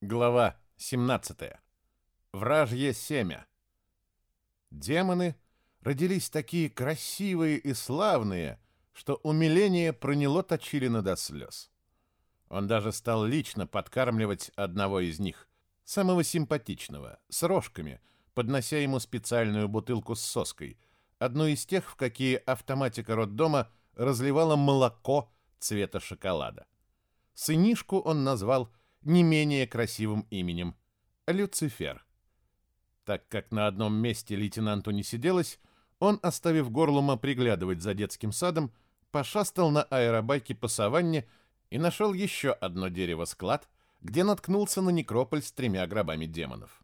Глава 17. Вражье семя. Демоны родились такие красивые и славные, что умиление проняло Точилина до слез. Он даже стал лично подкармливать одного из них, самого симпатичного, с рожками, поднося ему специальную бутылку с соской, одну из тех, в какие автоматика роддома разливала молоко цвета шоколада. Сынишку он назвал не менее красивым именем – Люцифер. Так как на одном месте лейтенанту не сиделось, он, оставив Горлума приглядывать за детским садом, пошастал на аэробайке по саванне и нашел еще одно дерево-склад, где наткнулся на некрополь с тремя гробами демонов.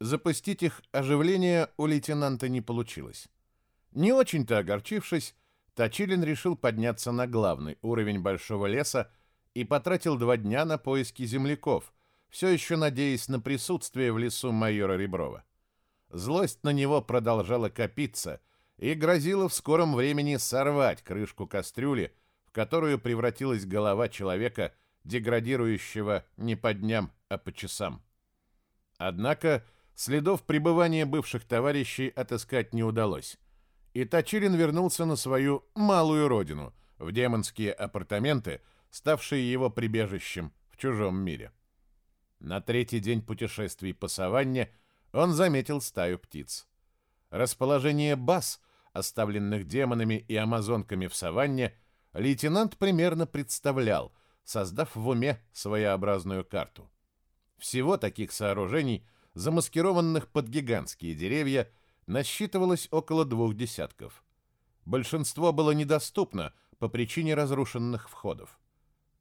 Запустить их оживление у лейтенанта не получилось. Не очень-то огорчившись, Точилин решил подняться на главный уровень большого леса и потратил два дня на поиски земляков, все еще надеясь на присутствие в лесу майора Реброва. Злость на него продолжала копиться и грозила в скором времени сорвать крышку кастрюли, в которую превратилась голова человека, деградирующего не по дням, а по часам. Однако следов пребывания бывших товарищей отыскать не удалось, и Точилин вернулся на свою малую родину, в демонские апартаменты, ставшие его прибежищем в чужом мире. На третий день путешествий по саванне он заметил стаю птиц. Расположение баз, оставленных демонами и амазонками в саванне, лейтенант примерно представлял, создав в уме своеобразную карту. Всего таких сооружений, замаскированных под гигантские деревья, насчитывалось около двух десятков. Большинство было недоступно по причине разрушенных входов.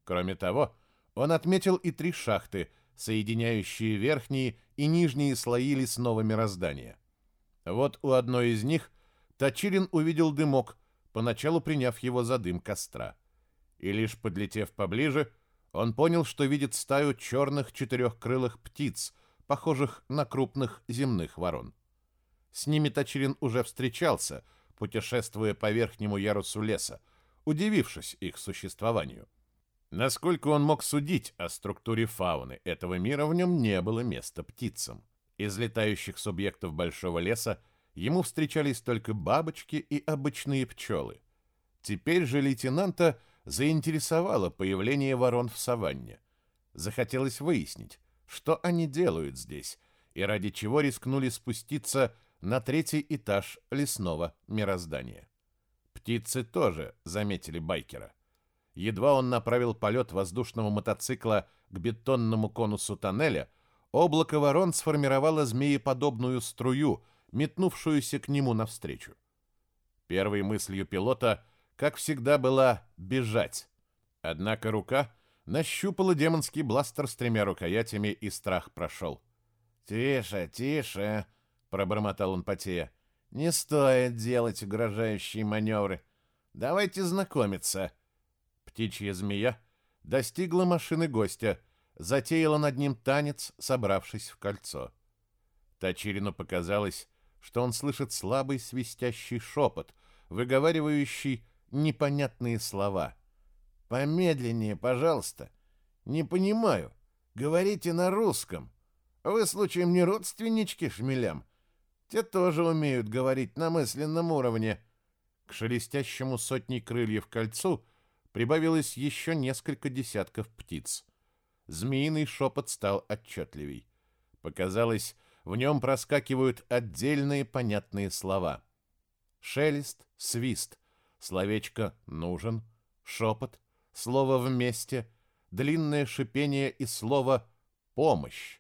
Кроме того, он отметил и три шахты, соединяющие верхние и нижние слои лесного мироздания. Вот у одной из них Точилин увидел дымок, поначалу приняв его за дым костра. И лишь подлетев поближе, он понял, что видит стаю черных четырехкрылых птиц, похожих на крупных земных ворон. С ними Точилин уже встречался, путешествуя по верхнему ярусу леса, удивившись их существованию. Насколько он мог судить о структуре фауны этого мира, в нем не было места птицам. Из летающих субъектов большого леса ему встречались только бабочки и обычные пчелы. Теперь же лейтенанта заинтересовало появление ворон в саванне. Захотелось выяснить, что они делают здесь и ради чего рискнули спуститься на третий этаж лесного мироздания. Птицы тоже заметили байкера. Едва он направил полет воздушного мотоцикла к бетонному конусу тоннеля, облако ворон сформировало змееподобную струю, метнувшуюся к нему навстречу. Первой мыслью пилота, как всегда, была бежать. Однако рука нащупала демонский бластер с тремя рукоятями, и страх прошел. «Тише, тише!» — пробормотал он потея. «Не стоит делать угрожающие маневры. Давайте знакомиться». Птичья змея достигла машины гостя, затеяла над ним танец, собравшись в кольцо. Тачирину показалось, что он слышит слабый свистящий шепот, выговаривающий непонятные слова. «Помедленнее, пожалуйста. Не понимаю. Говорите на русском. Вы, случаем, не родственнички шмелям? Те тоже умеют говорить на мысленном уровне». К шелестящему сотни крыльев кольцу — прибавилось еще несколько десятков птиц. Змеиный шепот стал отчетливей. Показалось, в нем проскакивают отдельные понятные слова. Шелест, свист, словечко «нужен», шепот, слово «вместе», длинное шипение и слово «помощь».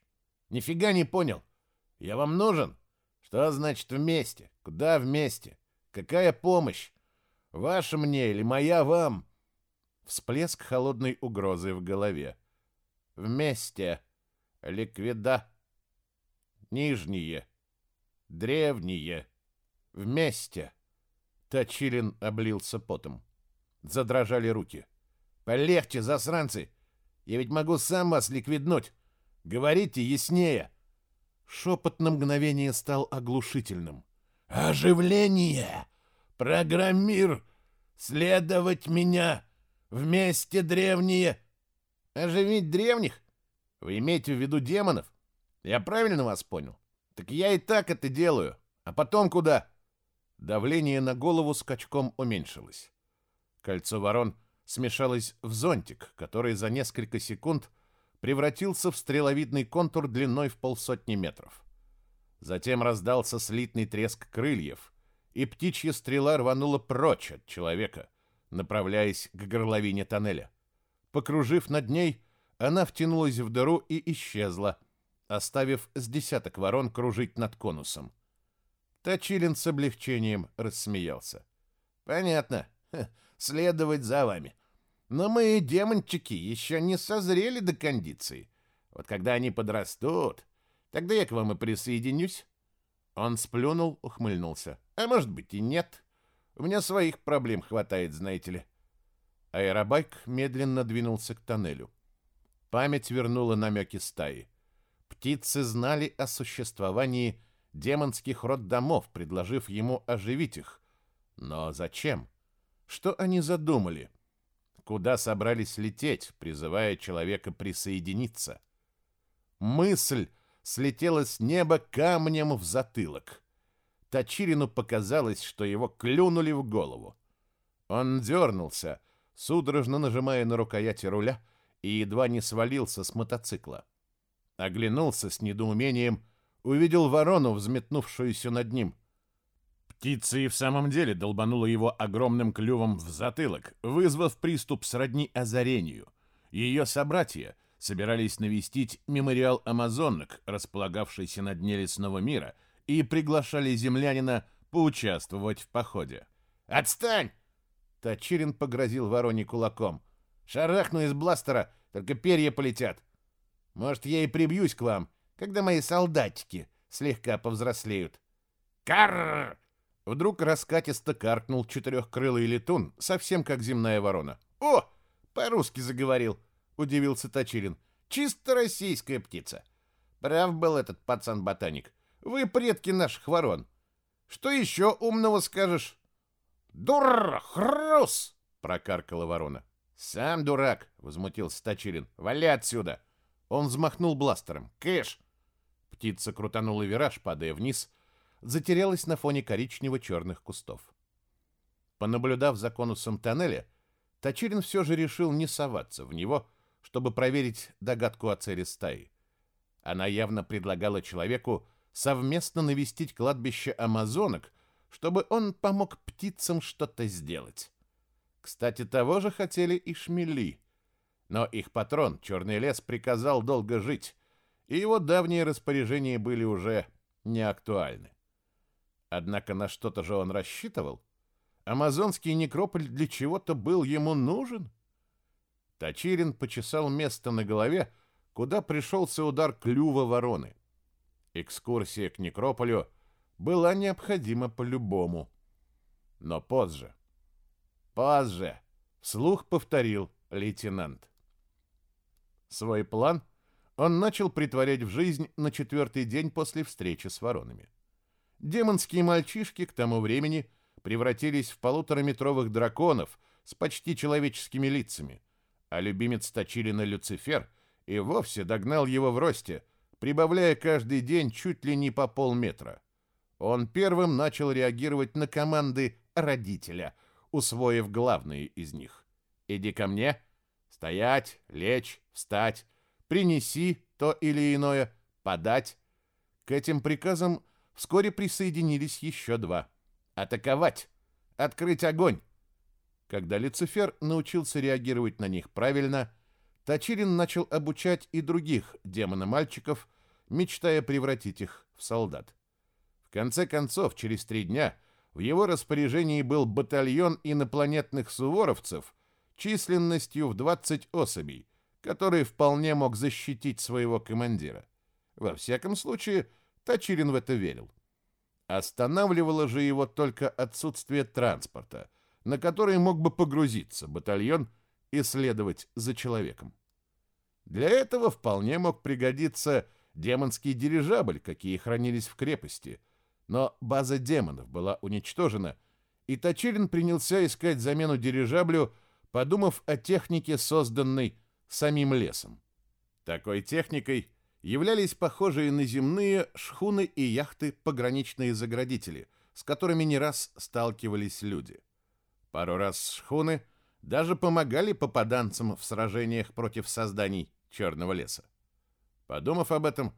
Нифига не понял. Я вам нужен? Что значит вместе? Куда вместе? Какая помощь? Ваша мне или моя вам? Всплеск холодной угрозы в голове. Вместе. Ликвида. Нижние. Древние. Вместе. Точилин облился потом. Задрожали руки. «Полегче, засранцы! Я ведь могу сам вас ликвиднуть! Говорите яснее!» Шепот на мгновение стал оглушительным. «Оживление! Программир! Следовать меня! Вместе древние. Оживить древних? Вы имеете в виду демонов? Я правильно вас понял? Так я и так это делаю. А потом куда? Давление на голову скачком уменьшилось. Кольцо ворон смешалось в зонтик, который за несколько секунд превратился в стреловидный контур длиной в полсотни метров. Затем раздался слитный треск крыльев, и птичья стрела рванула прочь от человека, направляясь к горловине тоннеля. Покружив над ней, она втянулась в дыру и исчезла, оставив с десяток ворон кружить над конусом. Точилин с облегчением рассмеялся. «Понятно. следовать за вами. Но мы, демончики, еще не созрели до кондиции. Вот когда они подрастут, тогда я к вам и присоединюсь». Он сплюнул, ухмыльнулся. «А может быть и нет. У меня своих проблем хватает, знаете ли». Аэробайк медленно двинулся к тоннелю. Память вернула намеки стаи. Птицы знали о существовании демонских роддомов, предложив ему оживить их. Но зачем? Что они задумали? Куда собрались лететь, призывая человека присоединиться? Мысль слетела с неба камнем в затылок. Тачирину показалось, что его клюнули в голову. Он дернулся, судорожно нажимая на рукояти руля, и едва не свалился с мотоцикла. Оглянулся с недоумением, увидел ворону, взметнувшуюся над ним. Птица и в самом деле долбанула его огромным клювом в затылок, вызвав приступ сродни озарению. Ее собратья собирались навестить мемориал амазонок, располагавшийся на дне лесного мира, и приглашали землянина поучаствовать в походе. «Отстань!» Тачирин погрозил вороне кулаком. «Шарахну из бластера, только перья полетят. Может, я и прибьюсь к вам, когда мои солдатики слегка повзрослеют. Карр! Вдруг раскатисто каркнул четырехкрылый летун, совсем как земная ворона. О, по-русски заговорил, удивился Точилин. Чисто российская птица. Прав был этот пацан-ботаник. Вы предки наших ворон. Что еще умного скажешь? Дур, хрус! прокаркала ворона. Сам дурак, возмутился Точилин. Вали отсюда. Он взмахнул бластером. Кэш! Птица крутанула вираж, падая вниз, затерялась на фоне коричнево-черных кустов. Понаблюдав за конусом тоннеля, Точилин все же решил не соваться в него, чтобы проверить догадку о цели стаи. Она явно предлагала человеку совместно навестить кладбище амазонок, чтобы он помог птицам что-то сделать. Кстати, того же хотели и шмели. Но их патрон, Черный лес, приказал долго жить, и его давние распоряжения были уже не актуальны. Однако на что-то же он рассчитывал. Амазонский некрополь для чего-то был ему нужен. Тачирин почесал место на голове, куда пришелся удар клюва вороны. Экскурсия к некрополю была необходима по-любому. Но позже. Позже, вслух повторил лейтенант. Свой план он начал притворять в жизнь на четвертый день после встречи с воронами. Демонские мальчишки к тому времени превратились в полутораметровых драконов с почти человеческими лицами, а любимец Точилина Люцифер и вовсе догнал его в росте, прибавляя каждый день чуть ли не по полметра. Он первым начал реагировать на команды родителя, усвоив главные из них. «Иди ко мне», «Стоять», «Лечь», «Встать», «Принеси» то или иное, «Подать». К этим приказам Вскоре присоединились еще два. Атаковать! Открыть огонь! Когда Люцифер научился реагировать на них правильно, Точилин начал обучать и других демона-мальчиков, мечтая превратить их в солдат. В конце концов, через три дня в его распоряжении был батальон инопланетных суворовцев численностью в 20 особей, который вполне мог защитить своего командира. Во всяком случае, Точилин в это верил. Останавливало же его только отсутствие транспорта, на который мог бы погрузиться батальон и следовать за человеком. Для этого вполне мог пригодиться демонский дирижабль, какие хранились в крепости, но база демонов была уничтожена, и Точилин принялся искать замену дирижаблю, подумав о технике, созданной самим лесом. Такой техникой являлись похожие на земные шхуны и яхты пограничные заградители, с которыми не раз сталкивались люди. Пару раз шхуны даже помогали попаданцам в сражениях против созданий Черного леса. Подумав об этом,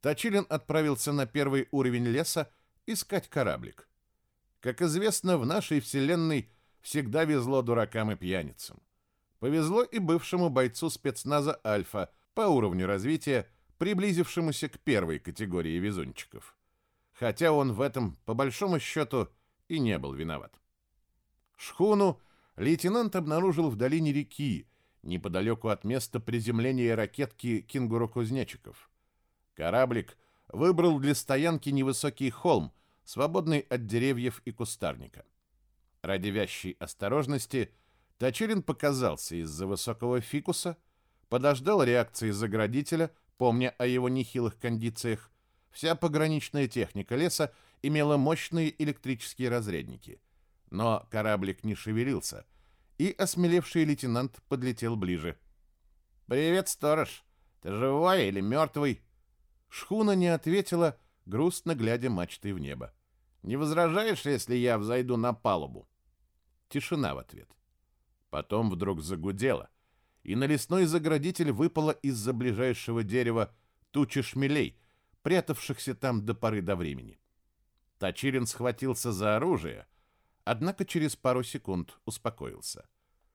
Точилин отправился на первый уровень леса искать кораблик. Как известно, в нашей вселенной всегда везло дуракам и пьяницам. Повезло и бывшему бойцу спецназа «Альфа» по уровню развития, приблизившемуся к первой категории везунчиков. Хотя он в этом, по большому счету, и не был виноват. Шхуну лейтенант обнаружил в долине реки, неподалеку от места приземления ракетки «Кенгуру-кузнечиков». Кораблик выбрал для стоянки невысокий холм, свободный от деревьев и кустарника. Ради вящей осторожности Точилин показался из-за высокого фикуса, подождал реакции заградителя, помня о его нехилых кондициях. Вся пограничная техника леса имела мощные электрические разрядники. Но кораблик не шевелился, и осмелевший лейтенант подлетел ближе. «Привет, сторож! Ты живой или мертвый?» Шхуна не ответила, грустно глядя мачтой в небо. «Не возражаешь, если я взойду на палубу?» Тишина в ответ. Потом вдруг загудело, и на лесной заградитель выпала из-за ближайшего дерева туча шмелей, прятавшихся там до поры до времени. Точилин схватился за оружие, однако через пару секунд успокоился.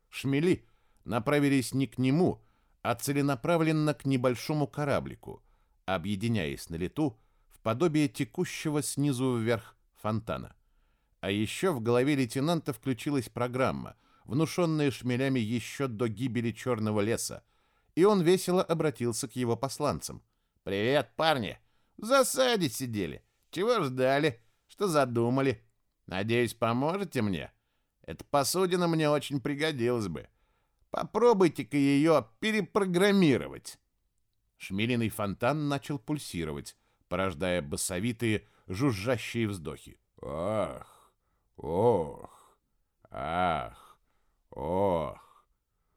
Шмели направились не к нему, а целенаправленно к небольшому кораблику, объединяясь на лету в подобие текущего снизу вверх фонтана. А еще в голове лейтенанта включилась программа, внушенная шмелями еще до гибели Черного леса, и он весело обратился к его посланцам. «Привет, парни! В засаде сидели. Чего ждали? Что задумали? Надеюсь, поможете мне? Эта посудина мне очень пригодилась бы. Попробуйте-ка ее перепрограммировать». Шмелиный фонтан начал пульсировать, порождая басовитые, жужжащие вздохи. «Ах! Ох! Ах! Ох!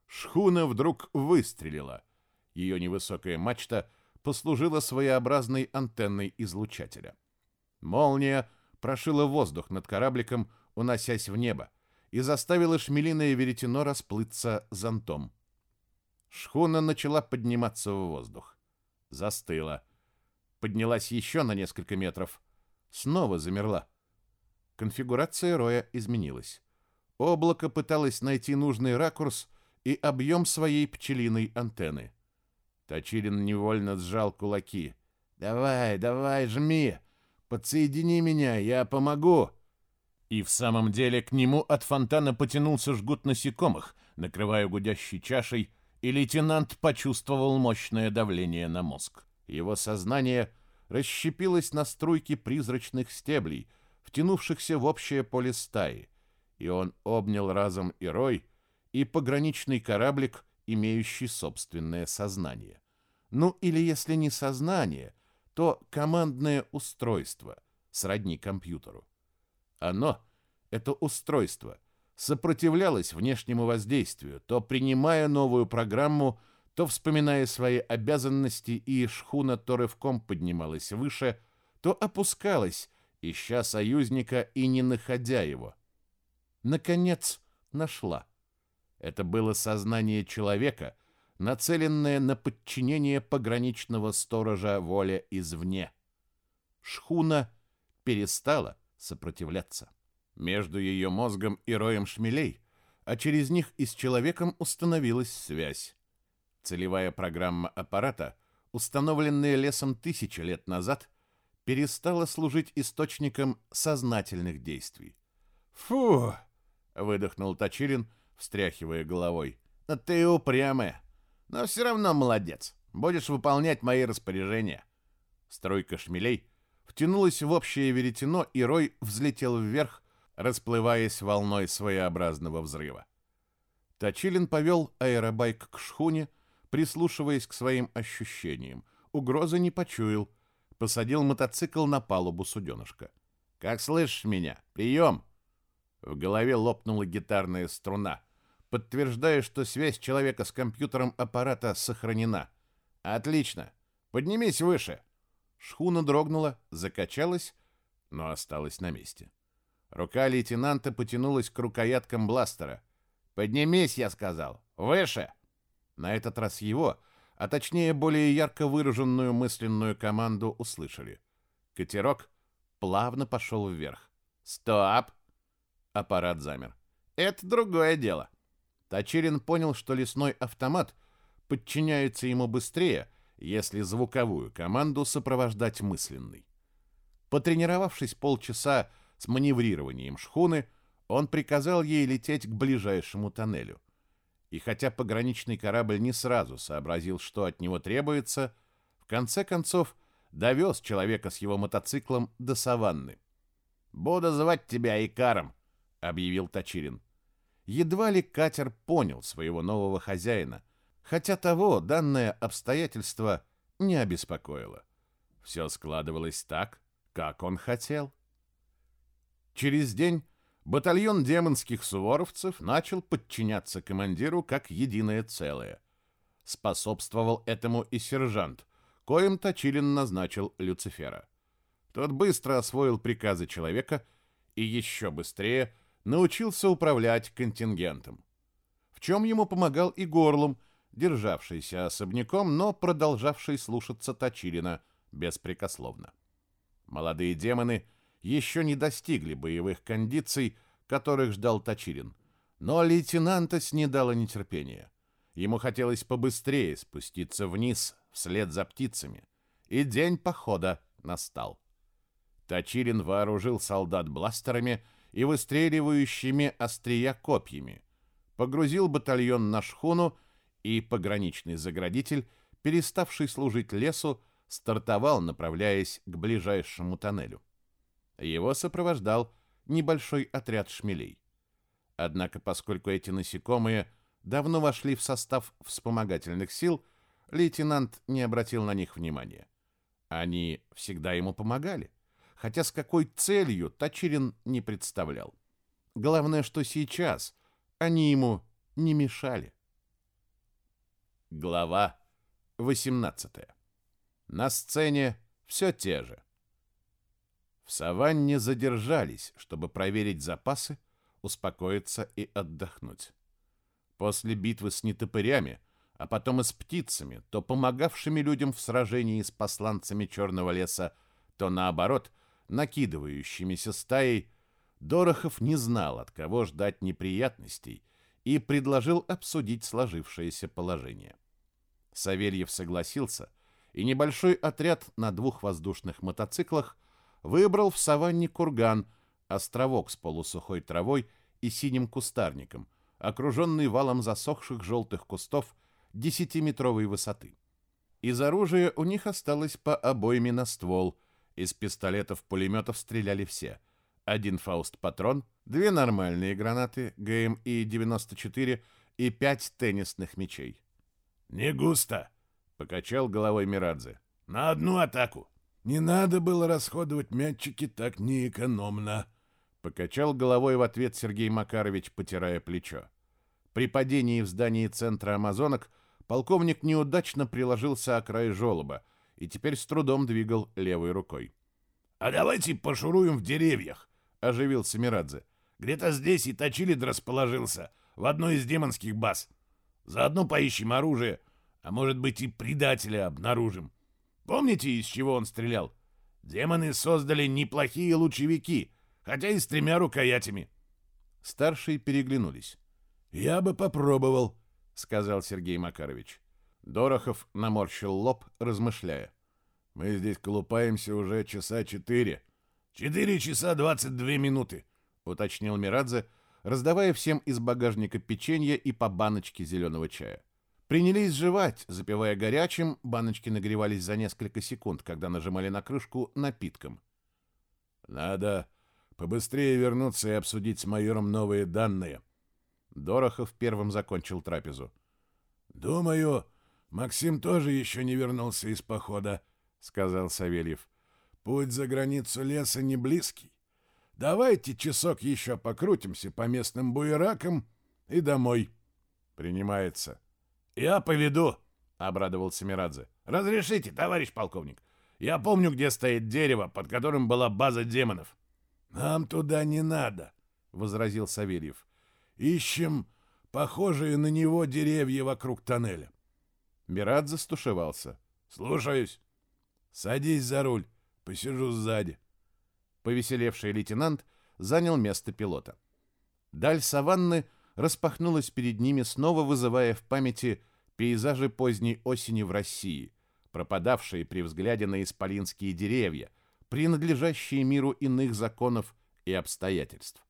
Шхуна вдруг выстрелила. Ее невысокая мачта послужила своеобразной антенной излучателя. Молния прошила воздух над корабликом, уносясь в небо, и заставила шмелиное веретено расплыться зонтом. Шхуна начала подниматься в воздух. Застыла. Поднялась еще на несколько метров. Снова замерла. Конфигурация роя изменилась. Облако пыталось найти нужный ракурс и объем своей пчелиной антенны. Точилин невольно сжал кулаки. «Давай, давай, жми! Подсоедини меня, я помогу!» И в самом деле к нему от фонтана потянулся жгут насекомых, накрывая гудящей чашей, и лейтенант почувствовал мощное давление на мозг. Его сознание расщепилось на струйки призрачных стеблей — втянувшихся в общее поле стаи, и он обнял разом и рой, и пограничный кораблик, имеющий собственное сознание. Ну или если не сознание, то командное устройство, сродни компьютеру. Оно, это устройство, сопротивлялось внешнему воздействию, то принимая новую программу, то вспоминая свои обязанности, и шхуна то рывком поднималась выше, то опускалась, ища союзника и не находя его. Наконец, нашла. Это было сознание человека, нацеленное на подчинение пограничного сторожа воле извне. Шхуна перестала сопротивляться. Между ее мозгом и роем шмелей, а через них и с человеком установилась связь. Целевая программа аппарата, установленная лесом тысячи лет назад, перестала служить источником сознательных действий. «Фу!» — выдохнул Точилин, встряхивая головой. «Но ты упрямая, но все равно молодец. Будешь выполнять мои распоряжения». Стройка шмелей втянулась в общее веретено, и рой взлетел вверх, расплываясь волной своеобразного взрыва. Точилин повел аэробайк к шхуне, прислушиваясь к своим ощущениям. Угрозы не почуял — посадил мотоцикл на палубу суденышка. «Как слышишь меня? Прием!» В голове лопнула гитарная струна, подтверждая, что связь человека с компьютером аппарата сохранена. Отлично. Поднимись выше. Шхуна дрогнула, закачалась, но осталась на месте. Рука лейтенанта потянулась к рукояткам бластера. «Поднимись», — я сказал. «Выше!» На этот раз его, а точнее более ярко выраженную мысленную команду услышали. Катерок плавно пошел вверх. «Стоп!» Аппарат замер. «Это другое дело». Тачирин понял, что лесной автомат подчиняется ему быстрее, если звуковую команду сопровождать мысленной. Потренировавшись полчаса с маневрированием шхуны, он приказал ей лететь к ближайшему тоннелю. И хотя пограничный корабль не сразу сообразил, что от него требуется, в конце концов довез человека с его мотоциклом до саванны. «Буду звать тебя Икаром», — объявил Тачирин. Едва ли катер понял своего нового хозяина, хотя того данное обстоятельство не обеспокоило. Все складывалось так, как он хотел. Через день батальон демонских суворовцев начал подчиняться командиру как единое целое. Способствовал этому и сержант, коим Точилин назначил Люцифера. Тот быстро освоил приказы человека и еще быстрее научился управлять контингентом. В чем ему помогал и Горлум, державшийся особняком, но продолжавший слушаться Точилина беспрекословно. Молодые демоны еще не достигли боевых кондиций, которых ждал Точилин, но лейтенанта снедало нетерпение. Ему хотелось побыстрее спуститься вниз вслед за птицами, и день похода настал. Точилин вооружил солдат бластерами и выстреливающими острия копьями, погрузил батальон на шхуну, и пограничный заградитель, переставший служить лесу, стартовал, направляясь к ближайшему тоннелю. Его сопровождал небольшой отряд шмелей. Однако, поскольку эти насекомые давно вошли в состав вспомогательных сил, лейтенант не обратил на них внимания. Они всегда ему помогали, хотя с какой целью Тачирин не представлял. Главное, что сейчас они ему не мешали. Глава 18. На сцене все те же. В саванне задержались, чтобы проверить запасы, успокоиться и отдохнуть. После битвы с нетопырями – а потом и с птицами, то помогавшими людям в сражении с посланцами Черного леса, то наоборот, накидывающимися стаей, Дорохов не знал, от кого ждать неприятностей, и предложил обсудить сложившееся положение. Савельев согласился, и небольшой отряд на двух воздушных мотоциклах выбрал в саванне курган, островок с полусухой травой и синим кустарником, окруженный валом засохших желтых кустов десятиметровой высоты. Из оружия у них осталось по обойме на ствол. Из пистолетов-пулеметов стреляли все. Один фауст-патрон, две нормальные гранаты ГМИ-94 и пять теннисных мячей. «Не густо», — покачал головой Мирадзе. «На одну атаку. Не надо было расходовать мячики так неэкономно», — покачал головой в ответ Сергей Макарович, потирая плечо. При падении в здании центра амазонок — полковник неудачно приложился о край желоба и теперь с трудом двигал левой рукой. «А давайте пошуруем в деревьях», — оживился Мирадзе. «Где-то здесь и Точилид расположился, в одной из демонских баз. Заодно поищем оружие, а может быть и предателя обнаружим. Помните, из чего он стрелял? Демоны создали неплохие лучевики, хотя и с тремя рукоятями». Старшие переглянулись. «Я бы попробовал», — сказал Сергей Макарович. Дорохов наморщил лоб, размышляя. «Мы здесь колупаемся уже часа четыре». «Четыре часа двадцать две минуты», — уточнил Мирадзе, раздавая всем из багажника печенье и по баночке зеленого чая. Принялись жевать, запивая горячим, баночки нагревались за несколько секунд, когда нажимали на крышку напитком. «Надо побыстрее вернуться и обсудить с майором новые данные», Дорохов первым закончил трапезу. «Думаю, Максим тоже еще не вернулся из похода», — сказал Савельев. «Путь за границу леса не близкий. Давайте часок еще покрутимся по местным буеракам и домой». «Принимается». «Я поведу», — обрадовался Мирадзе. Разрешите, товарищ полковник. Я помню, где стоит дерево, под которым была база демонов. Нам туда не надо, возразил Савельев. Ищем похожие на него деревья вокруг тоннеля. Мирадзе стушевался. Слушаюсь. Садись за руль, посижу сзади. Повеселевший лейтенант занял место пилота. Даль саванны распахнулась перед ними, снова вызывая в памяти пейзажи поздней осени в России, пропадавшие при взгляде на исполинские деревья, принадлежащие миру иных законов и обстоятельств.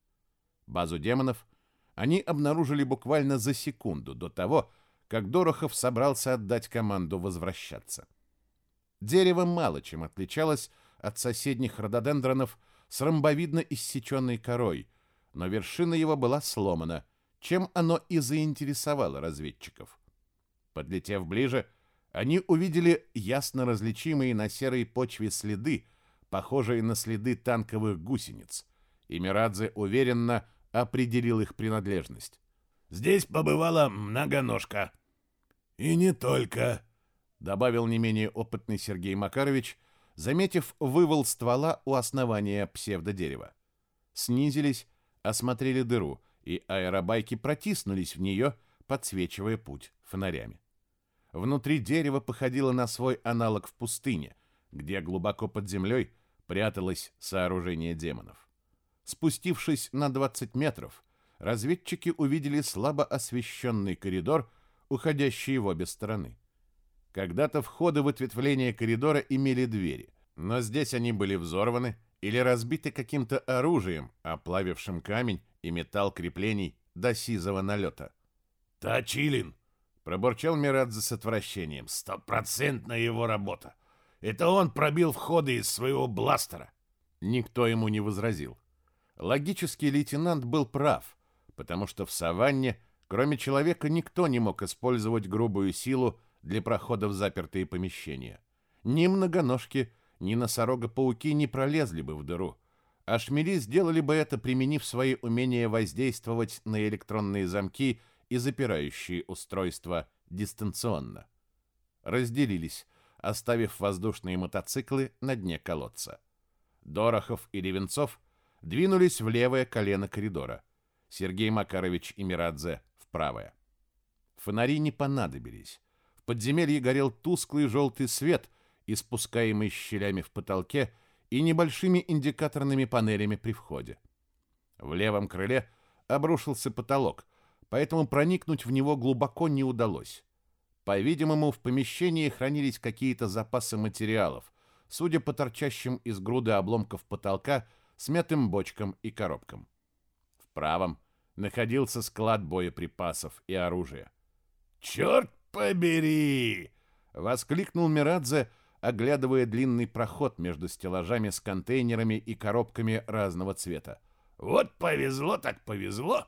Базу демонов они обнаружили буквально за секунду до того, как Дорохов собрался отдать команду возвращаться. Дерево мало чем отличалось от соседних рододендронов с ромбовидно иссеченной корой, но вершина его была сломана, чем оно и заинтересовало разведчиков. Подлетев ближе, они увидели ясно различимые на серой почве следы, похожие на следы танковых гусениц, и Мирадзе уверенно определил их принадлежность. «Здесь побывала многоножка». «И не только», — добавил не менее опытный Сергей Макарович, заметив вывал ствола у основания псевдодерева. Снизились, осмотрели дыру, и аэробайки протиснулись в нее, подсвечивая путь фонарями. Внутри дерева походило на свой аналог в пустыне, где глубоко под землей пряталось сооружение демонов. Спустившись на 20 метров, разведчики увидели слабо освещенный коридор, уходящий в обе стороны. Когда-то входы в ответвление коридора имели двери, но здесь они были взорваны или разбиты каким-то оружием, оплавившим камень и металл креплений до сизого налета. «Точилин!» — пробурчал Мирадзе с отвращением. «Стопроцентная его работа! Это он пробил входы из своего бластера!» Никто ему не возразил. Логический лейтенант был прав, потому что в саванне, кроме человека, никто не мог использовать грубую силу для прохода в запертые помещения. Ни многоножки, ни носорога-пауки не пролезли бы в дыру, а шмели сделали бы это, применив свои умения воздействовать на электронные замки и запирающие устройства дистанционно. Разделились, оставив воздушные мотоциклы на дне колодца. Дорохов и Ревенцов двинулись в левое колено коридора. Сергей Макарович и Мирадзе в правое. Фонари не понадобились. В подземелье горел тусклый желтый свет, испускаемый щелями в потолке и небольшими индикаторными панелями при входе. В левом крыле обрушился потолок, поэтому проникнуть в него глубоко не удалось. По-видимому, в помещении хранились какие-то запасы материалов, судя по торчащим из груды обломков потолка, смятым бочкам и коробкам. В правом находился склад боеприпасов и оружия. «Черт побери!» — воскликнул Мирадзе, оглядывая длинный проход между стеллажами с контейнерами и коробками разного цвета. «Вот повезло так повезло!»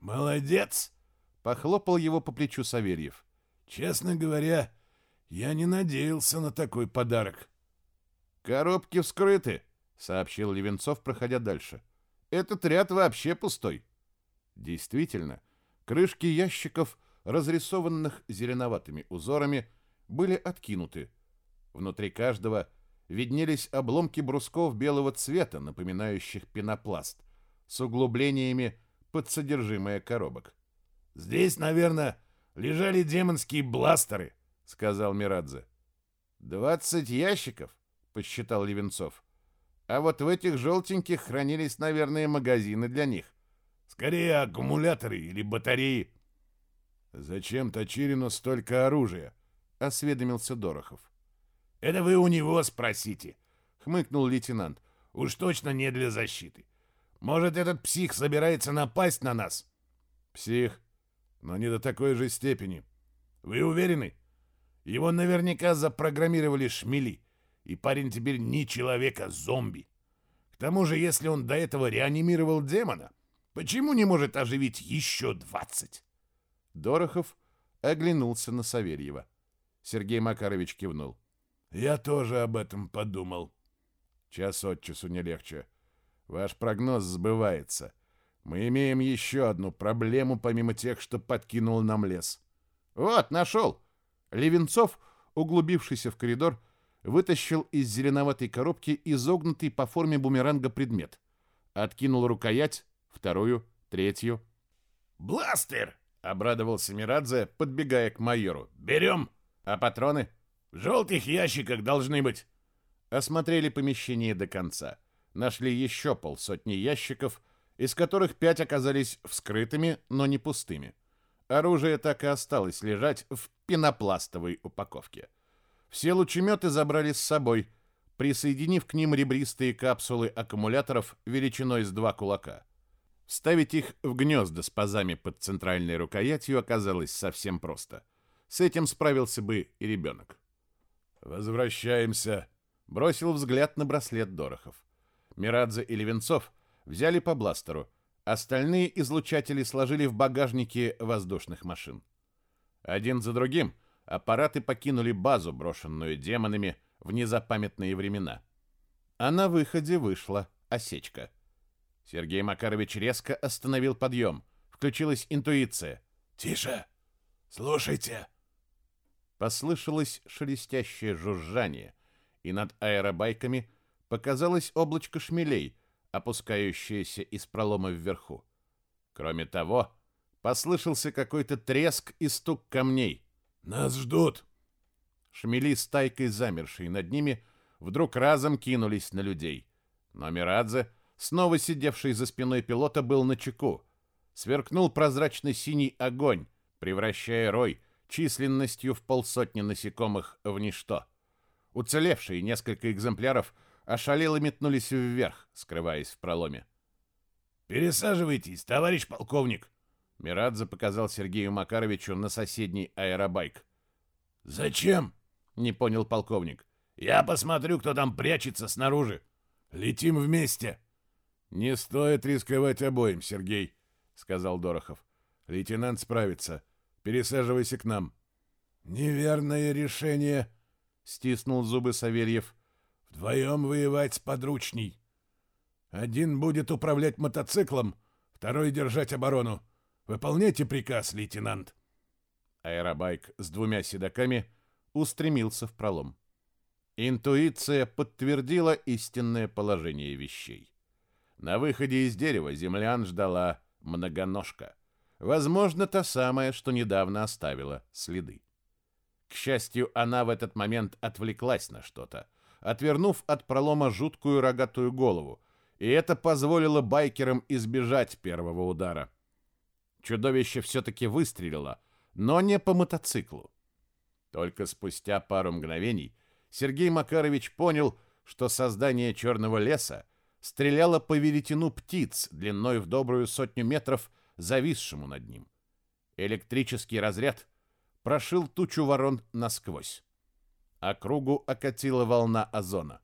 «Молодец!» — похлопал его по плечу Савельев. «Честно говоря, я не надеялся на такой подарок». «Коробки вскрыты», — сообщил Левенцов, проходя дальше. «Этот ряд вообще пустой». Действительно, крышки ящиков, разрисованных зеленоватыми узорами, были откинуты. Внутри каждого виднелись обломки брусков белого цвета, напоминающих пенопласт, с углублениями под содержимое коробок. «Здесь, наверное, лежали демонские бластеры», — сказал Мирадзе. «Двадцать ящиков», — посчитал Левенцов. «А вот в этих желтеньких хранились, наверное, магазины для них». «Скорее аккумуляторы или батареи». «Зачем Точирину столько оружия?» — осведомился Дорохов. «Это вы у него спросите», — хмыкнул лейтенант. «Уж точно не для защиты. Может, этот псих собирается напасть на нас? Псих, но не до такой же степени. Вы уверены? Его наверняка запрограммировали шмели, и парень теперь не человек, а зомби. К тому же, если он до этого реанимировал демона, почему не может оживить еще двадцать? Дорохов оглянулся на Савельева. Сергей Макарович кивнул. «Я тоже об этом подумал». «Час от часу не легче. Ваш прогноз сбывается. Мы имеем еще одну проблему, помимо тех, что подкинул нам лес. Вот, нашел. Левенцов углубившийся в коридор, вытащил из зеленоватой коробки изогнутый по форме бумеранга предмет. Откинул рукоять, вторую, третью. «Бластер!» — обрадовался Мирадзе, подбегая к майору. «Берем!» «А патроны?» «В желтых ящиках должны быть!» Осмотрели помещение до конца. Нашли еще полсотни ящиков, из которых пять оказались вскрытыми, но не пустыми. Оружие так и осталось лежать в пенопластовой упаковке. Все лучеметы забрали с собой, присоединив к ним ребристые капсулы аккумуляторов величиной с два кулака. Ставить их в гнезда с пазами под центральной рукоятью оказалось совсем просто. С этим справился бы и ребенок. «Возвращаемся», — бросил взгляд на браслет Дорохов. Мирадзе и Левенцов взяли по бластеру, остальные излучатели сложили в багажнике воздушных машин. Один за другим аппараты покинули базу, брошенную демонами в незапамятные времена. А на выходе вышла осечка. Сергей Макарович резко остановил подъем. Включилась интуиция. «Тише! Слушайте!» Послышалось шелестящее жужжание, и над аэробайками показалось облачко шмелей, опускающееся из пролома вверху. Кроме того, послышался какой-то треск и стук камней. «Нас ждут!» Шмели, стайкой замершие над ними, вдруг разом кинулись на людей. Но Мирадзе, снова сидевший за спиной пилота, был на чеку. Сверкнул прозрачный синий огонь, превращая рой численностью в полсотни насекомых в ничто. Уцелевшие несколько экземпляров ошалело метнулись вверх, скрываясь в проломе. «Пересаживайтесь, товарищ полковник!» Мирадзе показал Сергею Макаровичу на соседний аэробайк. «Зачем?» — не понял полковник. «Я посмотрю, кто там прячется снаружи. Летим вместе!» «Не стоит рисковать обоим, Сергей», — сказал Дорохов. «Лейтенант справится. Пересаживайся к нам». «Неверное решение», — стиснул зубы Савельев. «Вдвоем воевать с подручней. Один будет управлять мотоциклом, второй держать оборону. Выполняйте приказ, лейтенант». Аэробайк с двумя седаками устремился в пролом. Интуиция подтвердила истинное положение вещей. На выходе из дерева землян ждала многоножка. Возможно, та самая, что недавно оставила следы. К счастью, она в этот момент отвлеклась на что-то, отвернув от пролома жуткую рогатую голову, и это позволило байкерам избежать первого удара. Чудовище все-таки выстрелило, но не по мотоциклу. Только спустя пару мгновений Сергей Макарович понял, что создание черного леса стреляло по веретену птиц длиной в добрую сотню метров, зависшему над ним. Электрический разряд прошил тучу ворон насквозь. Округу окатила волна озона.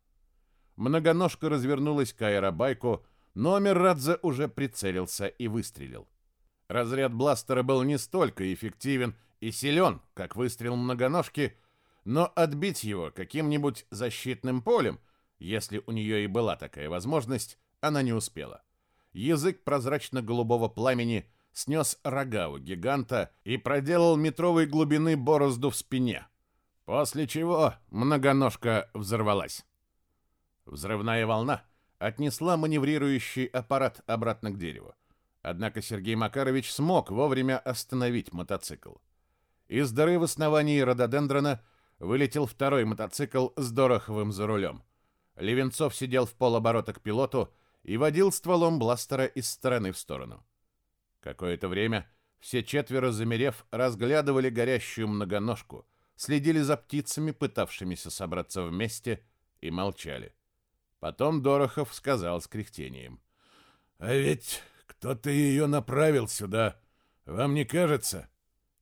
Многоножка развернулась к аэробайку, но Радзе уже прицелился и выстрелил. Разряд бластера был не столько эффективен и силен, как выстрел многоножки, но отбить его каким-нибудь защитным полем, если у нее и была такая возможность, она не успела. Язык прозрачно-голубого пламени снес рога у гиганта и проделал метровой глубины борозду в спине, после чего многоножка взорвалась. Взрывная волна отнесла маневрирующий аппарат обратно к дереву. Однако Сергей Макарович смог вовремя остановить мотоцикл. Из дыры в основании рододендрона вылетел второй мотоцикл с Дороховым за рулем. Левенцов сидел в полоборота к пилоту и водил стволом бластера из стороны в сторону. Какое-то время все четверо, замерев, разглядывали горящую многоножку, следили за птицами, пытавшимися собраться вместе, и молчали. Потом Дорохов сказал с кряхтением. «А ведь кто-то ее направил сюда. Вам не кажется?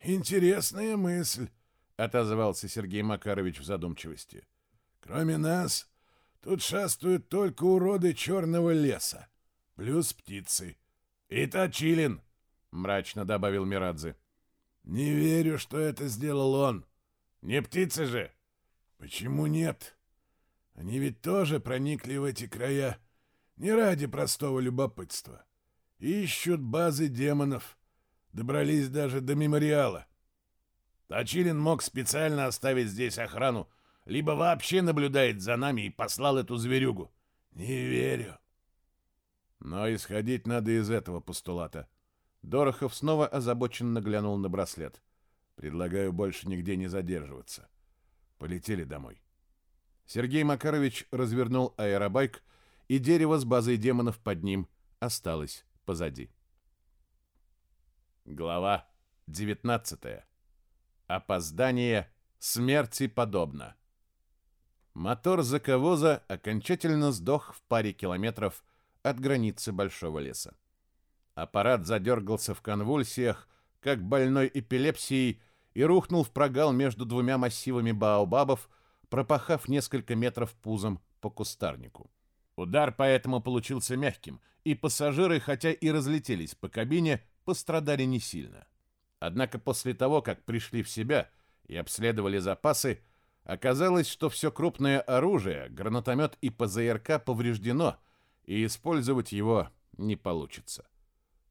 Интересная мысль, отозвался Сергей Макарович в задумчивости. Кроме нас, тут шастают только уроды черного леса, плюс птицы. И Точилин, мрачно добавил Мирадзе. Не верю, что это сделал он. Не птицы же. Почему нет? Они ведь тоже проникли в эти края не ради простого любопытства. Ищут базы демонов. Добрались даже до мемориала. Точилин мог специально оставить здесь охрану, либо вообще наблюдает за нами и послал эту зверюгу. Не верю. Но исходить надо из этого постулата. Дорохов снова озабоченно глянул на браслет. Предлагаю больше нигде не задерживаться. Полетели домой. Сергей Макарович развернул аэробайк, и дерево с базой демонов под ним осталось позади. Глава 19. Опоздание смерти подобно. Мотор заковоза окончательно сдох в паре километров от границы большого леса. Аппарат задергался в конвульсиях, как больной эпилепсией, и рухнул в прогал между двумя массивами баобабов, пропахав несколько метров пузом по кустарнику. Удар поэтому получился мягким, и пассажиры, хотя и разлетелись по кабине, пострадали не сильно. Однако после того, как пришли в себя и обследовали запасы, оказалось, что все крупное оружие, гранатомет и ПЗРК повреждено, и использовать его не получится.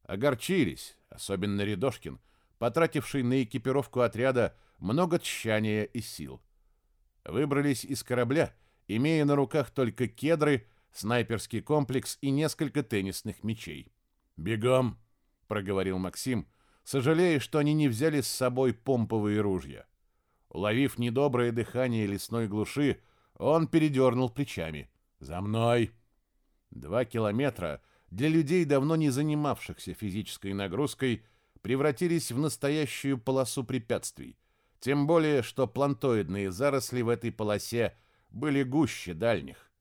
Огорчились, особенно Рядошкин, потративший на экипировку отряда много тщания и сил. Выбрались из корабля, имея на руках только кедры, снайперский комплекс и несколько теннисных мячей. «Бегом!» — проговорил Максим, сожалея, что они не взяли с собой помповые ружья. Уловив недоброе дыхание лесной глуши, он передернул плечами. «За мной!» Два километра для людей, давно не занимавшихся физической нагрузкой, превратились в настоящую полосу препятствий. Тем более, что плантоидные заросли в этой полосе были гуще дальних.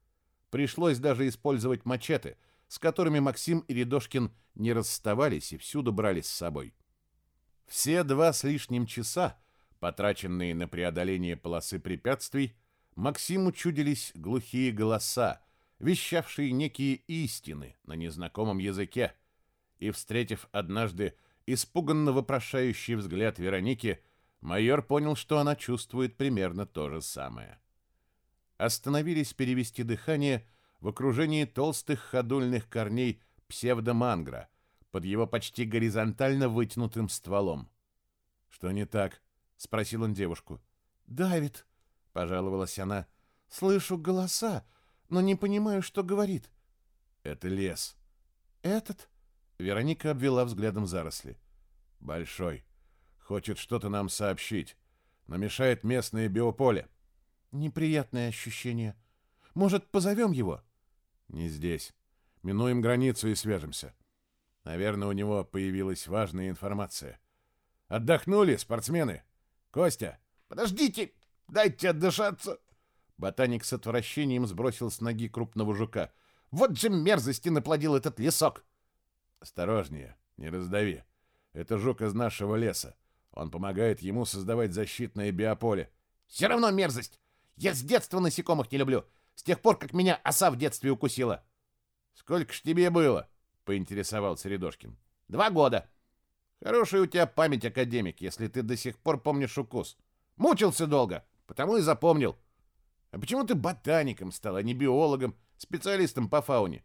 Пришлось даже использовать мачете, с которыми Максим и Рядошкин не расставались и всюду брали с собой. Все два с лишним часа, потраченные на преодоление полосы препятствий, Максиму чудились глухие голоса, вещавшие некие истины на незнакомом языке, и, встретив однажды испуганно вопрошающий взгляд Вероники, майор понял, что она чувствует примерно то же самое. Остановились перевести дыхание в окружении толстых ходульных корней псевдомангра под его почти горизонтально вытянутым стволом. «Что не так?» — спросил он девушку. «Давид», — пожаловалась она, — «слышу голоса, но не понимаю, что говорит». «Это лес». «Этот?» Вероника обвела взглядом заросли. «Большой. Хочет что-то нам сообщить. Намешает местное биополе». «Неприятное ощущение. Может, позовем его?» «Не здесь. Минуем границу и свяжемся. Наверное, у него появилась важная информация. Отдохнули, спортсмены? Костя?» «Подождите! Дайте отдышаться!» Ботаник с отвращением сбросил с ноги крупного жука. «Вот же мерзости наплодил этот лесок!» «Осторожнее, не раздави. Это жук из нашего леса. Он помогает ему создавать защитное биополе». «Все равно мерзость! Я с детства насекомых не люблю, с тех пор, как меня оса в детстве укусила». «Сколько ж тебе было?» — поинтересовался Рядошкин. «Два года». «Хорошая у тебя память, академик, если ты до сих пор помнишь укус. Мучился долго, потому и запомнил». А почему ты ботаником стал, а не биологом, специалистом по фауне?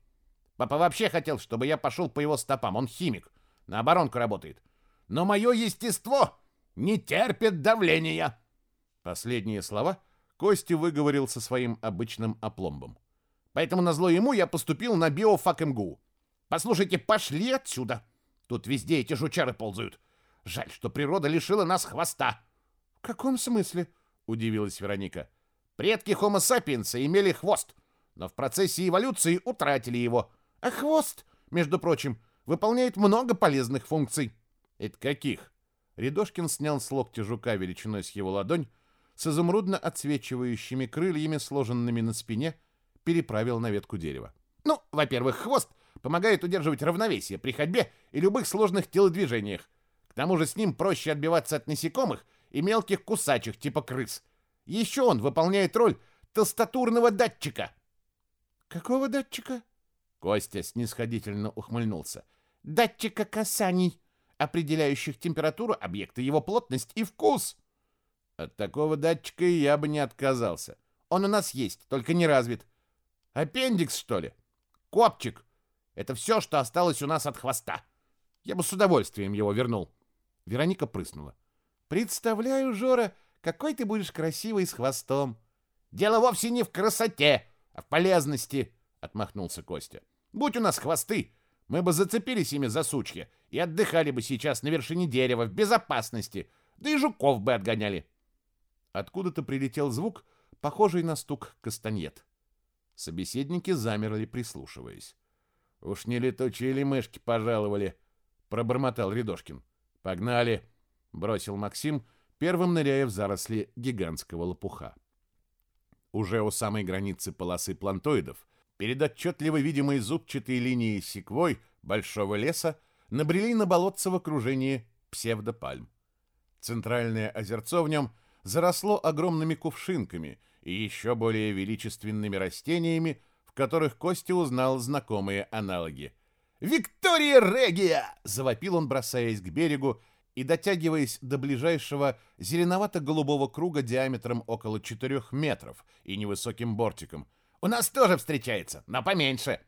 Папа вообще хотел, чтобы я пошел по его стопам. Он химик, на оборонку работает. Но мое естество не терпит давления. Последние слова Костя выговорил со своим обычным опломбом. Поэтому назло ему я поступил на биофак МГУ. Послушайте, пошли отсюда. Тут везде эти жучары ползают. Жаль, что природа лишила нас хвоста. В каком смысле? Удивилась Вероника. Предки Homo sapiens имели хвост, но в процессе эволюции утратили его. А хвост, между прочим, выполняет много полезных функций. Это каких? Рядошкин снял с локтя жука величиной с его ладонь, с изумрудно отсвечивающими крыльями, сложенными на спине, переправил на ветку дерева. Ну, во-первых, хвост помогает удерживать равновесие при ходьбе и любых сложных телодвижениях. К тому же с ним проще отбиваться от насекомых и мелких кусачих типа крыс – еще он выполняет роль толстатурного датчика. Какого датчика? Костя снисходительно ухмыльнулся. Датчика касаний, определяющих температуру объекта, его плотность и вкус. От такого датчика я бы не отказался. Он у нас есть, только не развит. Аппендикс, что ли? Копчик. Это все, что осталось у нас от хвоста. Я бы с удовольствием его вернул. Вероника прыснула. Представляю, Жора, какой ты будешь красивый с хвостом. Дело вовсе не в красоте, а в полезности, отмахнулся Костя. Будь у нас хвосты, мы бы зацепились ими за сучья и отдыхали бы сейчас на вершине дерева в безопасности, да и жуков бы отгоняли. Откуда-то прилетел звук, похожий на стук кастаньет. Собеседники замерли, прислушиваясь. «Уж не летучие ли мышки пожаловали?» — пробормотал Рядошкин. «Погнали!» — бросил Максим, первым ныряя в заросли гигантского лопуха. Уже у самой границы полосы плантоидов, перед отчетливо видимой зубчатой линией секвой большого леса, набрели на болотце в окружении псевдопальм. Центральное озерцо в нем заросло огромными кувшинками и еще более величественными растениями, которых Костя узнал знакомые аналоги. «Виктория Регия!» — завопил он, бросаясь к берегу и дотягиваясь до ближайшего зеленовато-голубого круга диаметром около 4 метров и невысоким бортиком. «У нас тоже встречается, но поменьше!»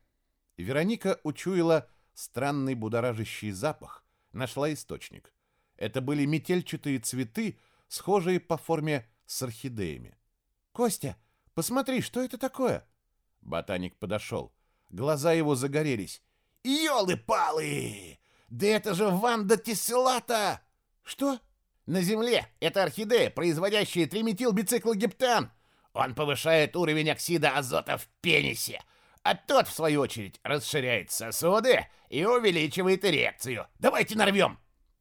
Вероника учуяла странный будоражащий запах, нашла источник. Это были метельчатые цветы, схожие по форме с орхидеями. «Костя, посмотри, что это такое?» Ботаник подошел. Глаза его загорелись. «Елы-палы! Да это же Ванда Тесселата!» «Что?» «На Земле это орхидея, производящая триметилбициклогептан. Он повышает уровень оксида азота в пенисе, а тот, в свою очередь, расширяет сосуды и увеличивает эрекцию. Давайте нарвем!»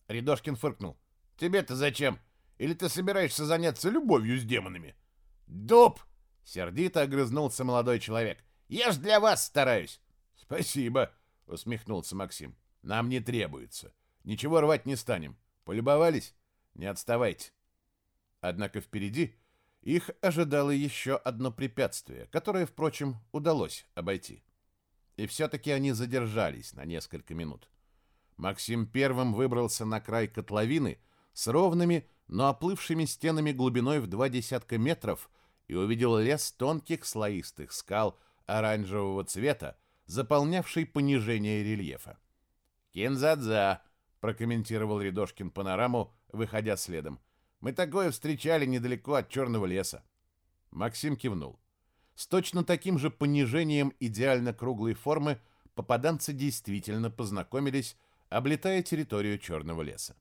Рядошкин фыркнул. «Тебе-то зачем? Или ты собираешься заняться любовью с демонами?» «Дуб!» — сердито огрызнулся молодой человек. «Я ж для вас стараюсь!» «Спасибо!» — усмехнулся Максим. «Нам не требуется. Ничего рвать не станем. Полюбовались? Не отставайте. Однако впереди их ожидало еще одно препятствие, которое, впрочем, удалось обойти. И все-таки они задержались на несколько минут. Максим первым выбрался на край котловины с ровными, но оплывшими стенами глубиной в два десятка метров и увидел лес тонких слоистых скал оранжевого цвета, заполнявший понижение рельефа. «Кинзадза!» прокомментировал Рядошкин панораму, выходя следом. Мы такое встречали недалеко от Черного леса. Максим кивнул. С точно таким же понижением идеально круглой формы попаданцы действительно познакомились, облетая территорию Черного леса.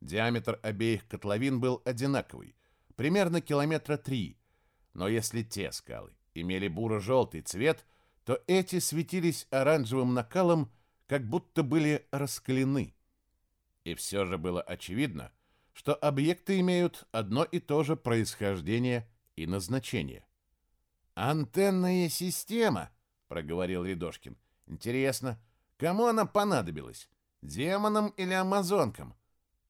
Диаметр обеих котловин был одинаковый, примерно километра три, но если те скалы имели буро-желтый цвет, то эти светились оранжевым накалом, как будто были раскалены. И все же было очевидно, что объекты имеют одно и то же происхождение и назначение. «Антенная система», — проговорил Рядошкин. «Интересно, кому она понадобилась? Демонам или амазонкам?»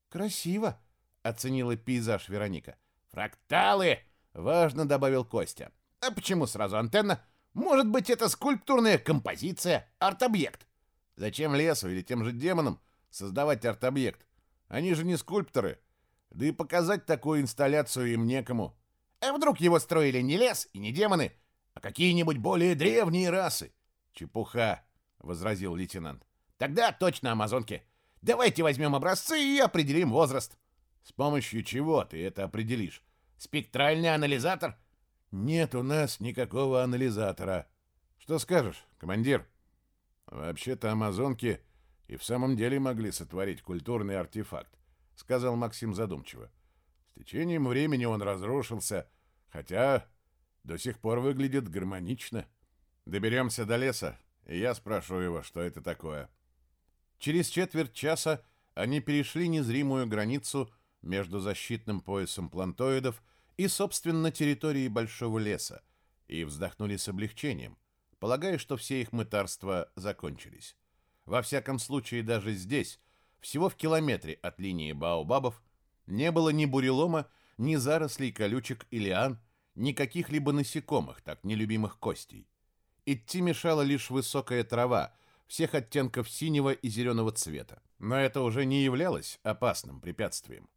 «Красиво», — оценила пейзаж Вероника. «Фракталы!» — важно добавил Костя. «А почему сразу антенна? Может быть, это скульптурная композиция, арт-объект? Зачем лесу или тем же демонам создавать арт-объект. Они же не скульпторы. Да и показать такую инсталляцию им некому. А вдруг его строили не лес и не демоны, а какие-нибудь более древние расы? Чепуха, возразил лейтенант. Тогда точно амазонки. Давайте возьмем образцы и определим возраст. С помощью чего ты это определишь? Спектральный анализатор? Нет у нас никакого анализатора. Что скажешь, командир? Вообще-то амазонки и в самом деле могли сотворить культурный артефакт, сказал Максим задумчиво. С течением времени он разрушился, хотя до сих пор выглядит гармонично. Доберемся до леса, и я спрошу его, что это такое. Через четверть часа они перешли незримую границу между защитным поясом плантоидов и, собственно, территорией большого леса, и вздохнули с облегчением, полагая, что все их мытарства закончились. Во всяком случае, даже здесь, всего в километре от линии Баобабов, не было ни бурелома, ни зарослей колючек и лиан, ни каких-либо насекомых, так нелюбимых костей. Идти мешала лишь высокая трава, всех оттенков синего и зеленого цвета. Но это уже не являлось опасным препятствием.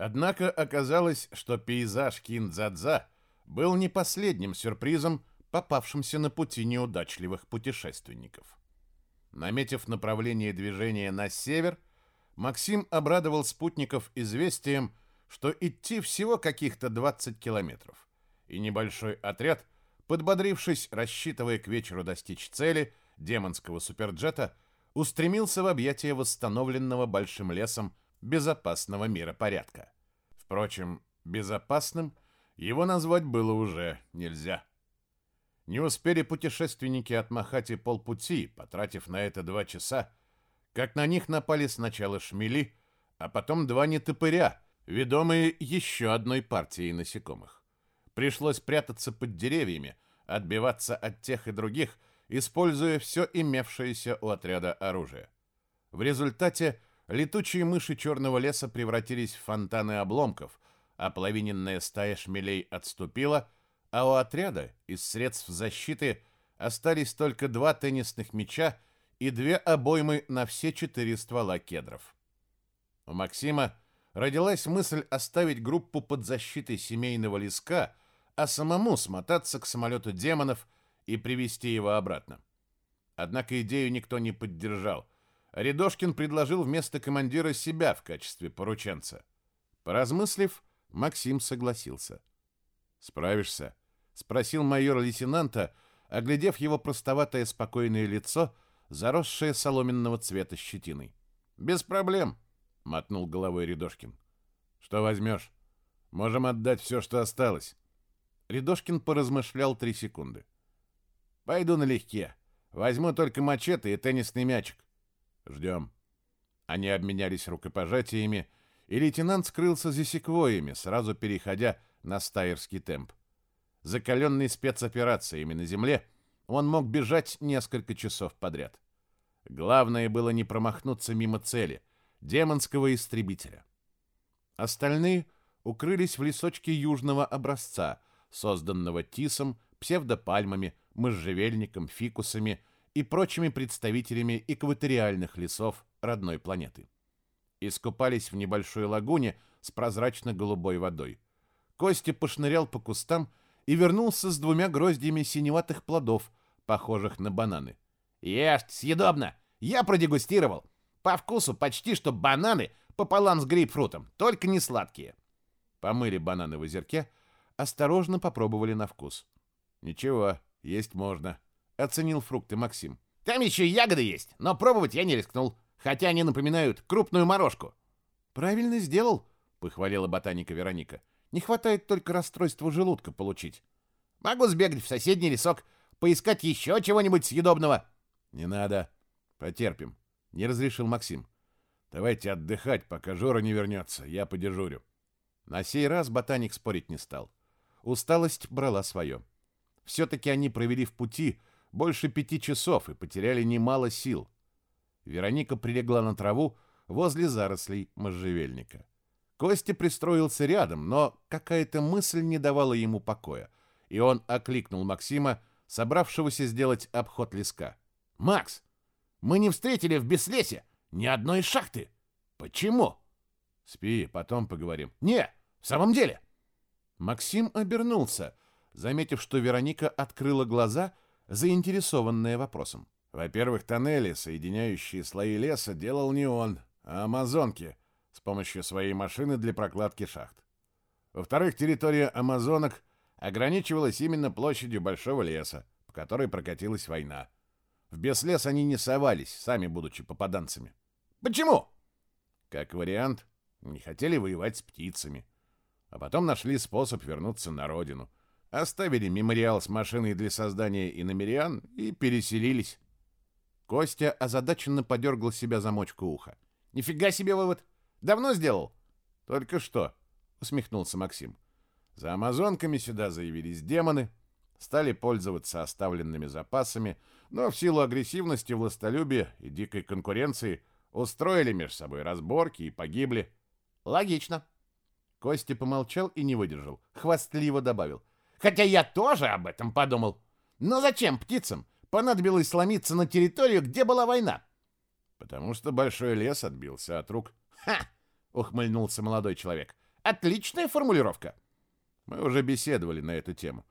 Однако оказалось, что пейзаж Киндзадза был не последним сюрпризом, попавшимся на пути неудачливых путешественников. Наметив направление движения на север, Максим обрадовал спутников известием, что идти всего каких-то 20 километров, и небольшой отряд, подбодрившись, рассчитывая к вечеру достичь цели, демонского суперджета, устремился в объятия восстановленного большим лесом безопасного миропорядка. Впрочем, безопасным его назвать было уже нельзя. Не успели путешественники отмахать и полпути, потратив на это два часа, как на них напали сначала шмели, а потом два нетопыря, ведомые еще одной партией насекомых. Пришлось прятаться под деревьями, отбиваться от тех и других, используя все имевшееся у отряда оружие. В результате летучие мыши черного леса превратились в фонтаны обломков, а половиненная стая шмелей отступила — а у отряда из средств защиты остались только два теннисных мяча и две обоймы на все четыре ствола кедров. У Максима родилась мысль оставить группу под защитой семейного леска, а самому смотаться к самолету демонов и привести его обратно. Однако идею никто не поддержал. Рядошкин предложил вместо командира себя в качестве порученца. Поразмыслив, Максим согласился. «Справишься?» спросил майор лейтенанта, оглядев его простоватое спокойное лицо, заросшее соломенного цвета щетиной. Без проблем, мотнул головой Рядошкин. Что возьмешь? Можем отдать все, что осталось. Рядошкин поразмышлял три секунды. Пойду налегке. Возьму только мачете и теннисный мячик. Ждем. Они обменялись рукопожатиями, и лейтенант скрылся за секвоями, сразу переходя на стайерский темп закаленный спецоперациями на земле, он мог бежать несколько часов подряд. Главное было не промахнуться мимо цели — демонского истребителя. Остальные укрылись в лесочке южного образца, созданного тисом, псевдопальмами, можжевельником, фикусами и прочими представителями экваториальных лесов родной планеты. Искупались в небольшой лагуне с прозрачно-голубой водой. Костя пошнырял по кустам и вернулся с двумя гроздьями синеватых плодов, похожих на бананы. «Ешь, съедобно! Я продегустировал. По вкусу почти что бананы пополам с грейпфрутом, только не сладкие». Помыли бананы в озерке, осторожно попробовали на вкус. «Ничего, есть можно», — оценил фрукты Максим. «Там еще ягоды есть, но пробовать я не рискнул, хотя они напоминают крупную морожку». «Правильно сделал», — похвалила ботаника Вероника. Не хватает только расстройства желудка получить. Могу сбегать в соседний лесок, поискать еще чего-нибудь съедобного. Не надо. Потерпим. Не разрешил Максим. Давайте отдыхать, пока Жора не вернется. Я подежурю. На сей раз ботаник спорить не стал. Усталость брала свое. Все-таки они провели в пути больше пяти часов и потеряли немало сил. Вероника прилегла на траву возле зарослей можжевельника. Костя пристроился рядом, но какая-то мысль не давала ему покоя, и он окликнул Максима, собравшегося сделать обход леска. «Макс, мы не встретили в Беслесе ни одной шахты. Почему?» «Спи, потом поговорим». «Не, в самом деле». Максим обернулся, заметив, что Вероника открыла глаза, заинтересованная вопросом. Во-первых, тоннели, соединяющие слои леса, делал не он, а амазонки, с помощью своей машины для прокладки шахт. Во-вторых, территория амазонок ограничивалась именно площадью большого леса, по которой прокатилась война. В беслес они не совались, сами будучи попаданцами. Почему? Как вариант, не хотели воевать с птицами. А потом нашли способ вернуться на родину. Оставили мемориал с машиной для создания иномериан и переселились. Костя озадаченно подергал себя замочку уха. «Нифига себе вывод! Давно сделал? Только что, усмехнулся Максим. За амазонками сюда заявились демоны, стали пользоваться оставленными запасами, но в силу агрессивности, властолюбия и дикой конкуренции устроили между собой разборки и погибли. Логично. Костя помолчал и не выдержал. Хвастливо добавил. Хотя я тоже об этом подумал. Но зачем птицам понадобилось сломиться на территорию, где была война? Потому что большой лес отбился от рук «Ха!» — ухмыльнулся молодой человек. «Отличная формулировка!» Мы уже беседовали на эту тему.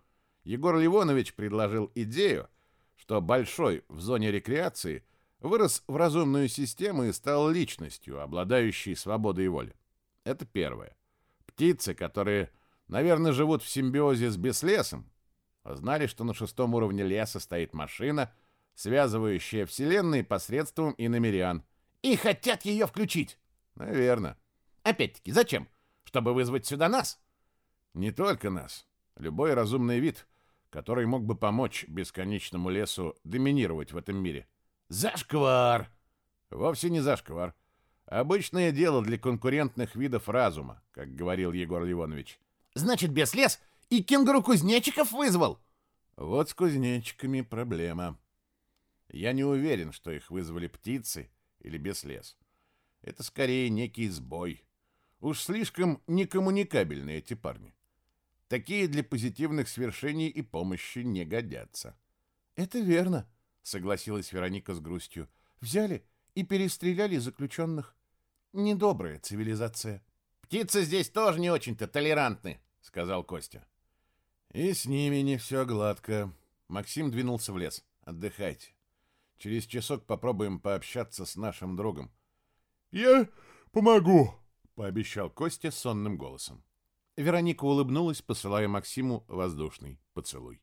Егор Ливонович предложил идею, что Большой в зоне рекреации вырос в разумную систему и стал личностью, обладающей свободой воли. Это первое. Птицы, которые, наверное, живут в симбиозе с беслесом, знали, что на шестом уровне леса стоит машина, связывающая Вселенные посредством иномериан. И хотят ее включить. Наверное. Опять-таки, зачем? Чтобы вызвать сюда нас? Не только нас. Любой разумный вид, который мог бы помочь бесконечному лесу доминировать в этом мире. Зашквар! Вовсе не зашквар. Обычное дело для конкурентных видов разума, как говорил Егор Ливонович. Значит, без лес и кенгуру-кузнечиков вызвал? Вот с кузнечиками проблема. Я не уверен, что их вызвали птицы или беслес. Это скорее некий сбой. Уж слишком некоммуникабельные эти парни. Такие для позитивных свершений и помощи не годятся. Это верно, согласилась Вероника с грустью. Взяли и перестреляли заключенных. Недобрая цивилизация. Птицы здесь тоже не очень-то толерантны, сказал Костя. И с ними не все гладко. Максим двинулся в лес. Отдыхайте. Через часок попробуем пообщаться с нашим другом. «Я помогу», — пообещал Костя сонным голосом. Вероника улыбнулась, посылая Максиму воздушный поцелуй.